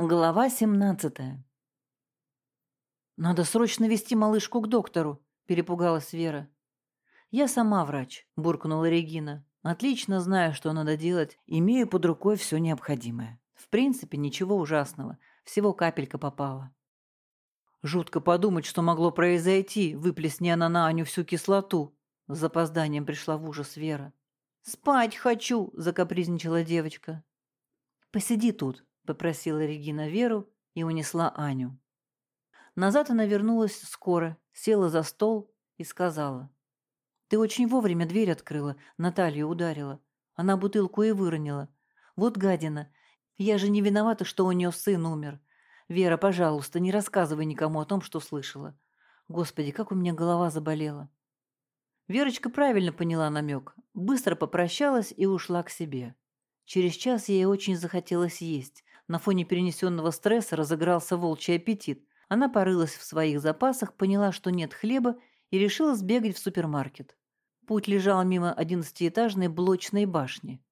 Глава 17 «Надо срочно вести малышку к доктору», – перепугалась Вера. «Я сама врач», – буркнула Регина. «Отлично знаю, что надо делать, имею под рукой все необходимое. В принципе, ничего ужасного, всего капелька попала». «Жутко подумать, что могло произойти, выплесни она на Аню всю кислоту», – с запозданием пришла в ужас Вера. «Спать хочу», – закапризничала девочка. «Посиди тут», попросила Регина Веру и унесла Аню. Назад она вернулась скоро, села за стол и сказала. «Ты очень вовремя дверь открыла, Наталью ударила. Она бутылку и выронила. Вот гадина. Я же не виновата, что у нее сын умер. Вера, пожалуйста, не рассказывай никому о том, что слышала. Господи, как у меня голова заболела». Верочка правильно поняла намек, быстро попрощалась и ушла к себе. Через час ей очень захотелось есть, на фоне перенесенного стресса разыгрался волчий аппетит. Она порылась в своих запасах, поняла, что нет хлеба, и решила сбегать в супермаркет. Путь лежал мимо одиннадцатиэтажной блочной башни.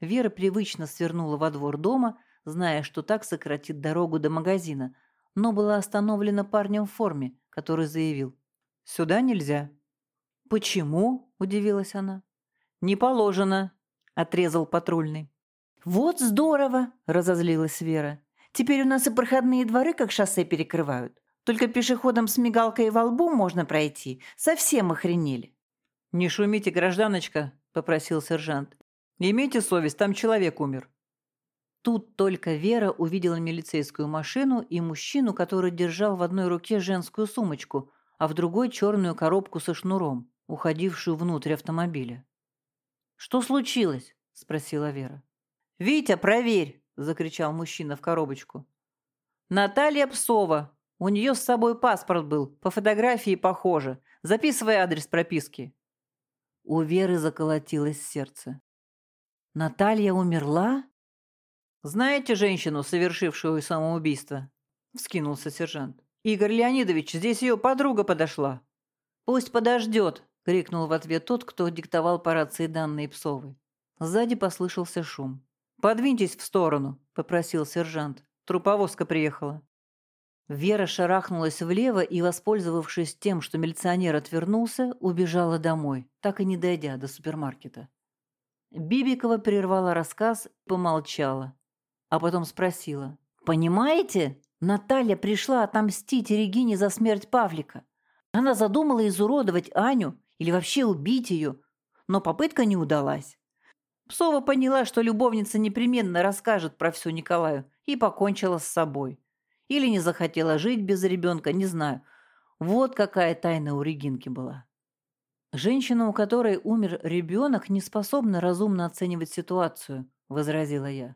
Вера привычно свернула во двор дома, зная, что так сократит дорогу до магазина, но была остановлена парнем в форме, который заявил «Сюда нельзя». «Почему?» – удивилась она. «Не положено», – отрезал патрульный. «Вот здорово!» – разозлилась Вера. «Теперь у нас и проходные дворы как шоссе перекрывают. Только пешеходам с мигалкой во лбу можно пройти. Совсем охренели». «Не шумите, гражданочка», – попросил сержант. «Имейте совесть, там человек умер». Тут только Вера увидела милицейскую машину и мужчину, который держал в одной руке женскую сумочку, а в другой черную коробку со шнуром, уходившую внутрь автомобиля. «Что случилось?» – спросила Вера. «Витя, проверь!» – закричал мужчина в коробочку. «Наталья Псова. У нее с собой паспорт был, по фотографии похоже. Записывай адрес прописки». У Веры заколотилось сердце. «Наталья умерла?» «Знаете женщину, совершившую самоубийство?» – вскинулся сержант. «Игорь Леонидович, здесь ее подруга подошла». «Пусть подождет!» – крикнул в ответ тот, кто диктовал по рации данные Псовой. Сзади послышался шум. «Подвиньтесь в сторону», — попросил сержант. «Труповозка приехала». Вера шарахнулась влево и, воспользовавшись тем, что милиционер отвернулся, убежала домой, так и не дойдя до супермаркета. Бибикова прервала рассказ и помолчала, а потом спросила. «Понимаете, Наталья пришла отомстить Регине за смерть Павлика. Она задумала изуродовать Аню или вообще убить ее, но попытка не удалась. Псова поняла, что любовница непременно расскажет про все Николаю, и покончила с собой. Или не захотела жить без ребенка, не знаю. Вот какая тайна у Регинки была. «Женщина, у которой умер ребенок, не способна разумно оценивать ситуацию», – возразила я.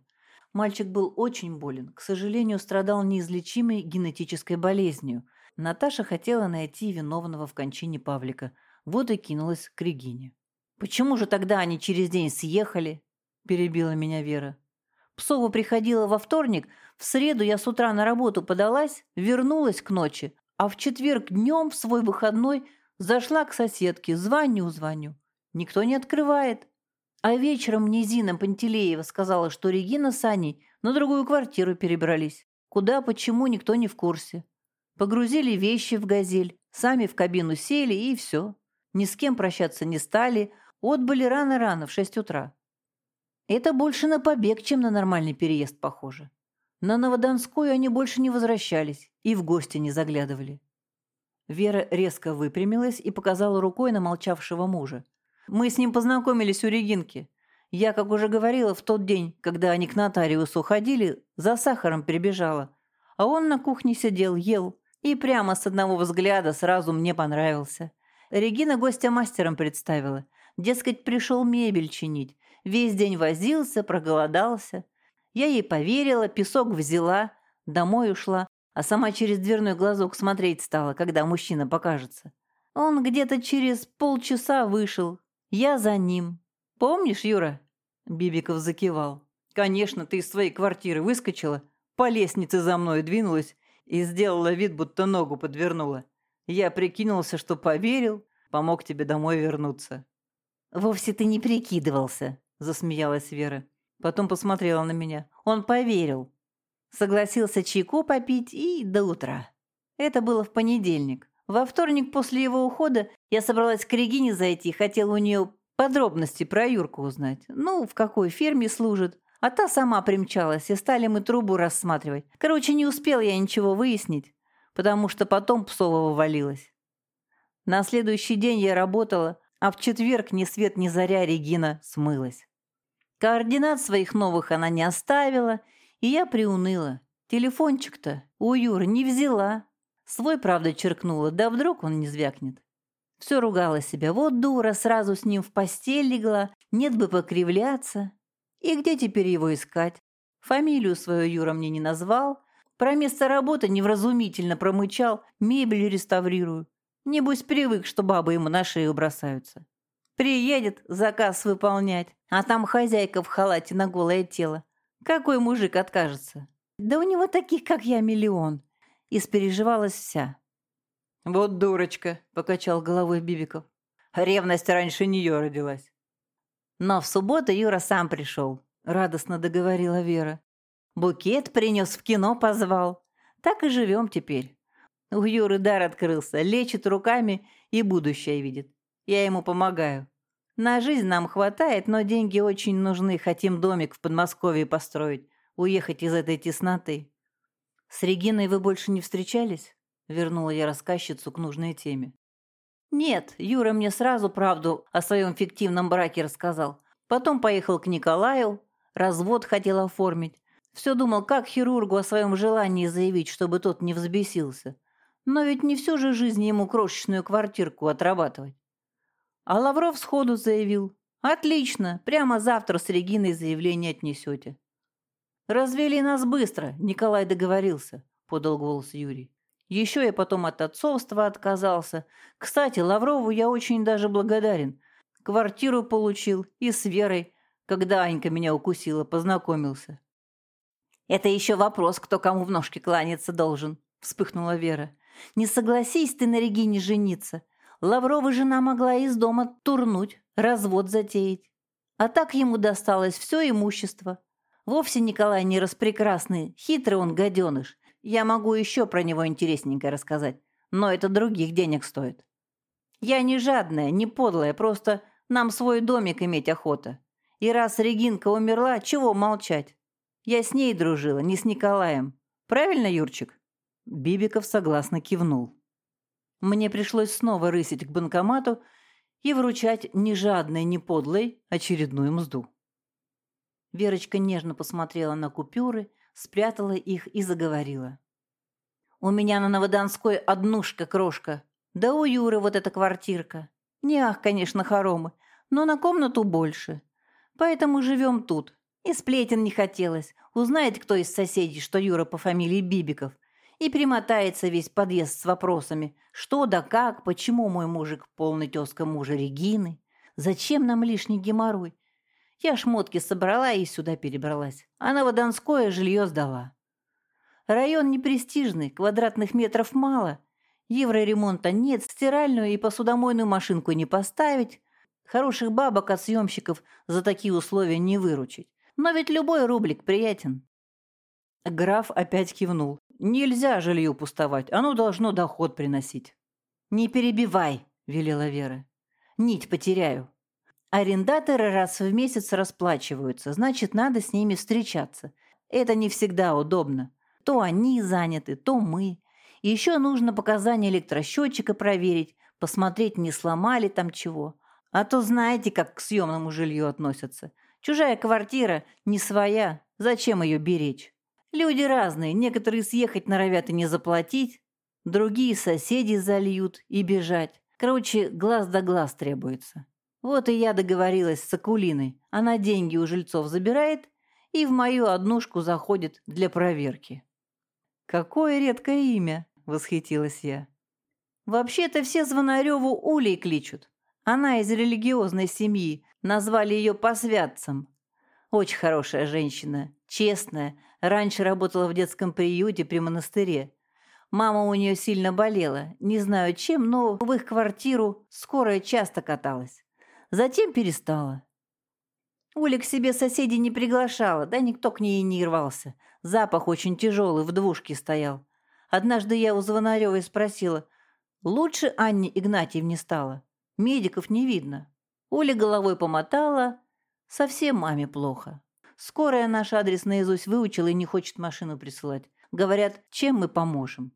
Мальчик был очень болен, к сожалению, страдал неизлечимой генетической болезнью. Наташа хотела найти виновного в кончине Павлика, вот и кинулась к Регине. «Почему же тогда они через день съехали?» – перебила меня Вера. Псова приходила во вторник, в среду я с утра на работу подалась, вернулась к ночи, а в четверг днем в свой выходной зашла к соседке, звоню-звоню. Никто не открывает. А вечером мне Зина Пантелеева сказала, что Регина с Аней на другую квартиру перебрались. Куда, почему, никто не в курсе. Погрузили вещи в «Газель», сами в кабину сели и все. Ни с кем прощаться не стали – Отбыли рано-рано, в шесть утра. Это больше на побег, чем на нормальный переезд похоже. На Новодонскую они больше не возвращались и в гости не заглядывали. Вера резко выпрямилась и показала рукой на молчавшего мужа. «Мы с ним познакомились у Регинки. Я, как уже говорила, в тот день, когда они к нотариусу ходили, за сахаром прибежала. А он на кухне сидел, ел, и прямо с одного взгляда сразу мне понравился. Регина гостя мастером представила. Дескать, пришел мебель чинить. Весь день возился, проголодался. Я ей поверила, песок взяла, домой ушла, а сама через дверной глазок смотреть стала, когда мужчина покажется. Он где-то через полчаса вышел. Я за ним. Помнишь, Юра?» Бибиков закивал. «Конечно, ты из своей квартиры выскочила, по лестнице за мной двинулась и сделала вид, будто ногу подвернула. Я прикинулся, что поверил, помог тебе домой вернуться. «Вовсе ты не прикидывался», – засмеялась Вера. Потом посмотрела на меня. «Он поверил». Согласился чайку попить и до утра. Это было в понедельник. Во вторник после его ухода я собралась к Регине зайти, хотела у нее подробности про Юрку узнать. Ну, в какой ферме служит. А та сама примчалась, и стали мы трубу рассматривать. Короче, не успел я ничего выяснить, потому что потом Псова вывалилась. На следующий день я работала, а в четверг ни свет ни заря Регина смылась. Координат своих новых она не оставила, и я приуныла. Телефончик-то у Юры не взяла. Свой, правда, черкнула, да вдруг он не звякнет. Все ругала себя. Вот дура, сразу с ним в постель легла, нет бы покривляться. И где теперь его искать? Фамилию свою Юра мне не назвал. Про место работы невразумительно промычал, мебель реставрирую. Небось привык, что бабы ему на шею бросаются. Приедет заказ выполнять, а там хозяйка в халате на голое тело. Какой мужик откажется? Да у него таких, как я, миллион. Испереживалась вся. «Вот дурочка», — покачал головой Бибиков. Ревность раньше нее родилась. Но в субботу Юра сам пришел, радостно договорила Вера. Букет принес, в кино позвал. Так и живем теперь. У Юры дар открылся, лечит руками и будущее видит. Я ему помогаю. На жизнь нам хватает, но деньги очень нужны. Хотим домик в Подмосковье построить, уехать из этой тесноты. С Региной вы больше не встречались? Вернула я рассказчицу к нужной теме. Нет, Юра мне сразу правду о своем фиктивном браке рассказал. Потом поехал к Николаю, развод хотел оформить. Все думал, как хирургу о своем желании заявить, чтобы тот не взбесился. Но ведь не всю же жизнь ему крошечную квартирку отрабатывать. А Лавров сходу заявил. «Отлично, прямо завтра с Региной заявление отнесете». «Развели нас быстро», — Николай договорился, — подал голос Юрий. Еще я потом от отцовства отказался. Кстати, Лаврову я очень даже благодарен. Квартиру получил и с Верой, когда Анька меня укусила, познакомился. «Это еще вопрос, кто кому в ножки кланяться должен», — вспыхнула Вера. «Не согласись ты на Регине жениться. Лаврова жена могла из дома турнуть, развод затеять. А так ему досталось все имущество. Вовсе Николай не распрекрасный, хитрый он гаденыш. Я могу еще про него интересненько рассказать, но это других денег стоит. Я не жадная, не подлая, просто нам свой домик иметь охота. И раз Регинка умерла, чего молчать? Я с ней дружила, не с Николаем. Правильно, Юрчик?» Бибиков согласно кивнул. Мне пришлось снова рысить к банкомату и вручать ни жадной, ни подлой очередную мзду. Верочка нежно посмотрела на купюры, спрятала их и заговорила. «У меня на Новоданской однушка-крошка, да у Юры вот эта квартирка. Не ах, конечно, хоромы, но на комнату больше. Поэтому живем тут. И сплетен не хотелось. Узнает кто из соседей, что Юра по фамилии Бибиков. И примотается весь подъезд с вопросами. Что да как, почему мой мужик полный тезка мужа Регины? Зачем нам лишний геморрой? Я шмотки собрала и сюда перебралась. А на Водонское жилье сдала. Район непрестижный, квадратных метров мало. Евроремонта нет, стиральную и посудомойную машинку не поставить. Хороших бабок от съемщиков за такие условия не выручить. Но ведь любой рублик приятен. Граф опять кивнул. Нельзя жилью пустовать, оно должно доход приносить. «Не перебивай», — велела Вера. «Нить потеряю». Арендаторы раз в месяц расплачиваются, значит, надо с ними встречаться. Это не всегда удобно. То они заняты, то мы. И еще нужно показания электросчетчика проверить, посмотреть, не сломали там чего. А то знаете, как к съемному жилью относятся. Чужая квартира, не своя, зачем ее беречь? Люди разные, некоторые съехать норовят и не заплатить, другие соседи зальют и бежать. Короче, глаз да глаз требуется. Вот и я договорилась с Акулиной. Она деньги у жильцов забирает и в мою однушку заходит для проверки. «Какое редкое имя!» — восхитилась я. «Вообще-то все Звонареву Улей кличут. Она из религиозной семьи, назвали ее посвятцем. Очень хорошая женщина, честная, раньше работала в детском приюте при монастыре. Мама у нее сильно болела, не знаю чем, но в их квартиру скорая часто каталась. Затем перестала. Уля к себе соседей не приглашала, да никто к ней не рвался. Запах очень тяжелый, в двушке стоял. Однажды я у Звонаревой спросила, лучше Анне Игнатьевне стало? Медиков не видно. Оля головой помотала, совсем маме плохо. Скорая наш адрес наизусть выучила и не хочет машину присылать. Говорят, чем мы поможем?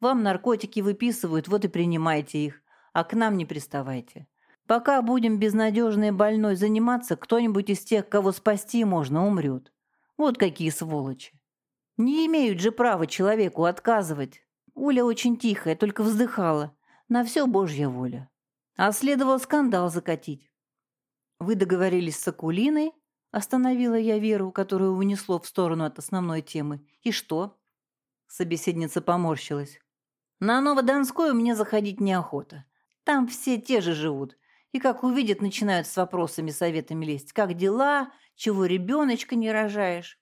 Вам наркотики выписывают, вот и принимайте их, а к нам не приставайте. Пока будем безнадежной больной заниматься, кто-нибудь из тех, кого спасти можно, умрет. Вот какие сволочи. Не имеют же права человеку отказывать. Оля очень тихая, только вздыхала. На все божья воля. А следовал скандал закатить. Вы договорились с Акулиной? Остановила я Веру, которую унесло в сторону от основной темы. И что? Собеседница поморщилась. На Новодонскую мне заходить неохота. Там все те же живут. И как увидят, начинают с вопросами, советами лезть. Как дела? Чего ребеночка не рожаешь?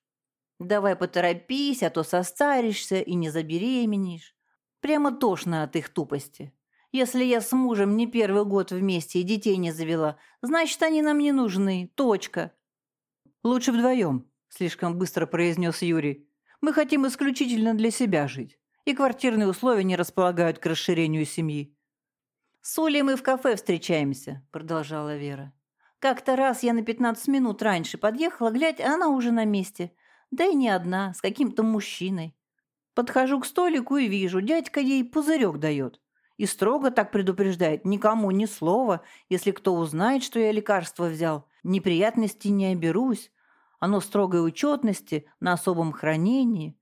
Давай поторопись, а то состаришься и не забеременеешь. Прямо тошно от их тупости. Если я с мужем не первый год вместе и детей не завела, значит, они нам не нужны. Точка. Лучше вдвоем, слишком быстро произнес Юрий. Мы хотим исключительно для себя жить. И квартирные условия не располагают к расширению семьи. «С Олей мы в кафе встречаемся», — продолжала Вера. «Как-то раз я на пятнадцать минут раньше подъехала, глядь, а она уже на месте. Да и не одна, с каким-то мужчиной. Подхожу к столику и вижу, дядька ей пузырек дает. И строго так предупреждает, никому ни слова, если кто узнает, что я лекарство взял. Неприятностей не оберусь. Оно в строгой учетности, на особом хранении.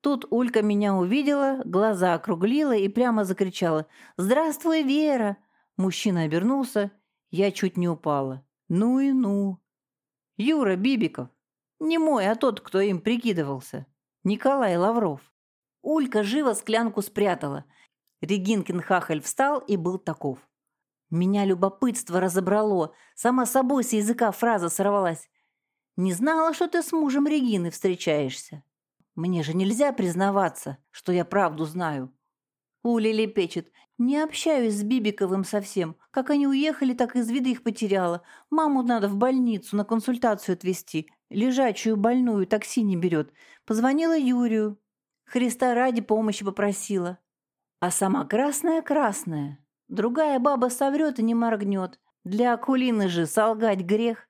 Тут Улька меня увидела, глаза округлила и прямо закричала «Здравствуй, Вера!» Мужчина обернулся, я чуть не упала. Ну и ну. Юра Бибиков. Не мой, а тот, кто им прикидывался. Николай Лавров. Улька живо склянку спрятала. Регинкин хахаль встал и был таков. Меня любопытство разобрало. Сама собой с языка фраза сорвалась. «Не знала, что ты с мужем Регины встречаешься». Мне же нельзя признаваться, что я правду знаю. Уля лепечет. Не общаюсь с Бибиковым совсем. Как они уехали, так из вида их потеряла. Маму надо в больницу на консультацию отвезти. Лежачую больную такси не берет. Позвонила Юрию. Христа ради помощи попросила. А сама красная-красная. Другая баба соврет и не моргнет. Для Акулины же солгать грех.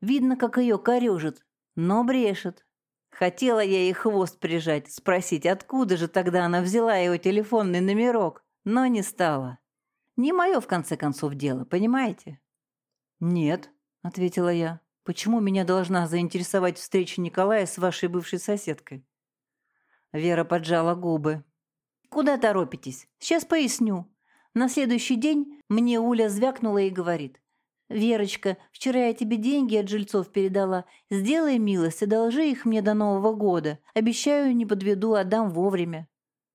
Видно, как ее корежит, но брешет. Хотела я ей хвост прижать, спросить, откуда же тогда она взяла его телефонный номерок, но не стала. Не мое, в конце концов, дело, понимаете? «Нет», — ответила я. «Почему меня должна заинтересовать встреча Николая с вашей бывшей соседкой?» Вера поджала губы. «Куда торопитесь? Сейчас поясню. На следующий день мне Уля звякнула и говорит. «Верочка, вчера я тебе деньги от жильцов передала. Сделай милость и должи их мне до Нового года. Обещаю, не подведу, отдам вовремя».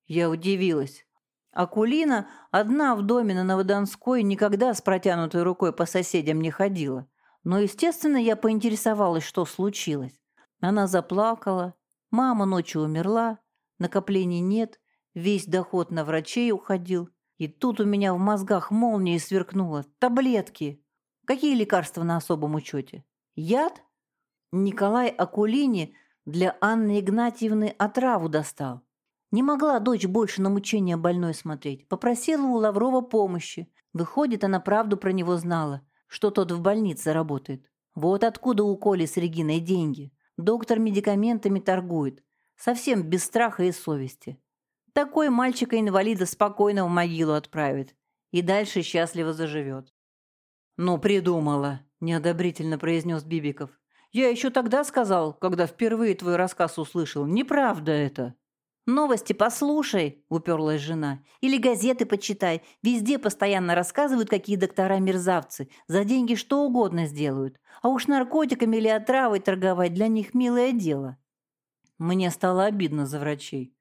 Я удивилась. Акулина одна в доме на Новодонской никогда с протянутой рукой по соседям не ходила. Но, естественно, я поинтересовалась, что случилось. Она заплакала. Мама ночью умерла. Накоплений нет. Весь доход на врачей уходил. И тут у меня в мозгах молнией сверкнуло. Таблетки. Какие лекарства на особом учете? Яд? Николай Акулини для Анны Игнатьевны отраву достал. Не могла дочь больше на мучения больной смотреть. Попросила у Лаврова помощи. Выходит, она правду про него знала, что тот в больнице работает. Вот откуда у Коли с Региной деньги. Доктор медикаментами торгует. Совсем без страха и совести. Такой мальчика-инвалида спокойно в могилу отправит. И дальше счастливо заживет. «Ну, придумала», — неодобрительно произнес Бибиков. «Я еще тогда сказал, когда впервые твой рассказ услышал. Неправда это». «Новости послушай», — уперлась жена. «Или газеты почитай. Везде постоянно рассказывают, какие доктора мерзавцы. За деньги что угодно сделают. А уж наркотиками или отравой торговать для них милое дело». Мне стало обидно за врачей.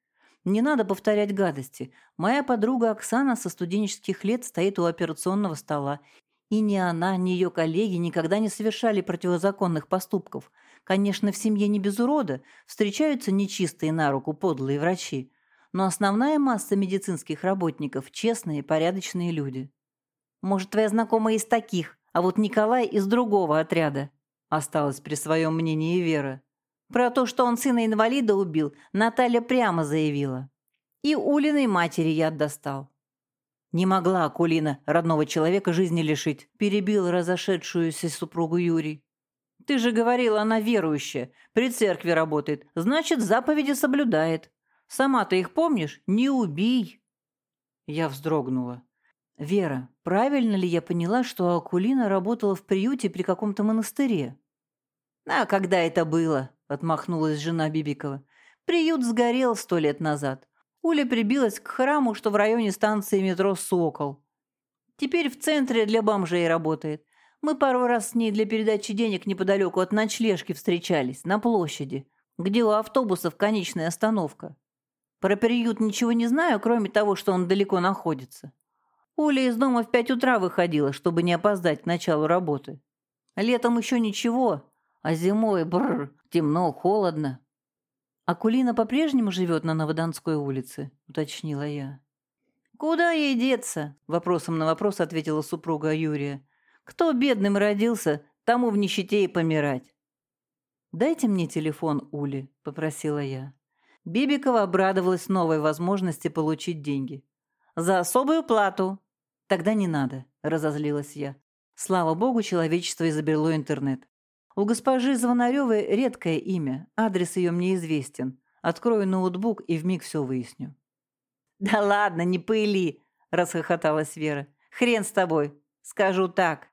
Не надо повторять гадости. Моя подруга Оксана со студенческих лет стоит у операционного стола и ни она, ни ее коллеги никогда не совершали противозаконных поступков. Конечно, в семье не без урода, встречаются нечистые на руку подлые врачи. Но основная масса медицинских работников – честные, порядочные люди. Может, твоя знакомая из таких, а вот Николай из другого отряда. Осталась при своем мнении Вера. Про то, что он сына инвалида убил, Наталья прямо заявила. И Улиной матери яд достал. Не могла Акулина родного человека жизни лишить, перебил разошедшуюся супругу Юрий. Ты же говорила, она верующая, при церкви работает, значит, заповеди соблюдает. Сама ты их помнишь? Не убий. Я вздрогнула. Вера, правильно ли я поняла, что Акулина работала в приюте при каком-то монастыре? А когда это было? Отмахнулась жена Бибикова. Приют сгорел сто лет назад. Уля прибилась к храму, что в районе станции метро «Сокол». Теперь в центре для бомжей работает. Мы пару раз с ней для передачи денег неподалеку от ночлежки встречались, на площади, где у автобусов конечная остановка. Про приют ничего не знаю, кроме того, что он далеко находится. Уля из дома в пять утра выходила, чтобы не опоздать к началу работы. Летом еще ничего, а зимой, бррр, темно, холодно. «Акулина по-прежнему живет на Новоданской улице?» — уточнила я. «Куда ей деться?» — вопросом на вопрос ответила супруга Юрия. «Кто бедным родился, тому в нищете и помирать». «Дайте мне телефон Ули», — попросила я. Бибикова обрадовалась новой возможности получить деньги. «За особую плату». «Тогда не надо», — разозлилась я. Слава богу, человечество изобрело интернет. У госпожи Звонаревой редкое имя, адрес ее мне известен. Открою ноутбук и вмиг все выясню. «Да ладно, не пыли!» – расхохоталась Вера. «Хрен с тобой! Скажу так.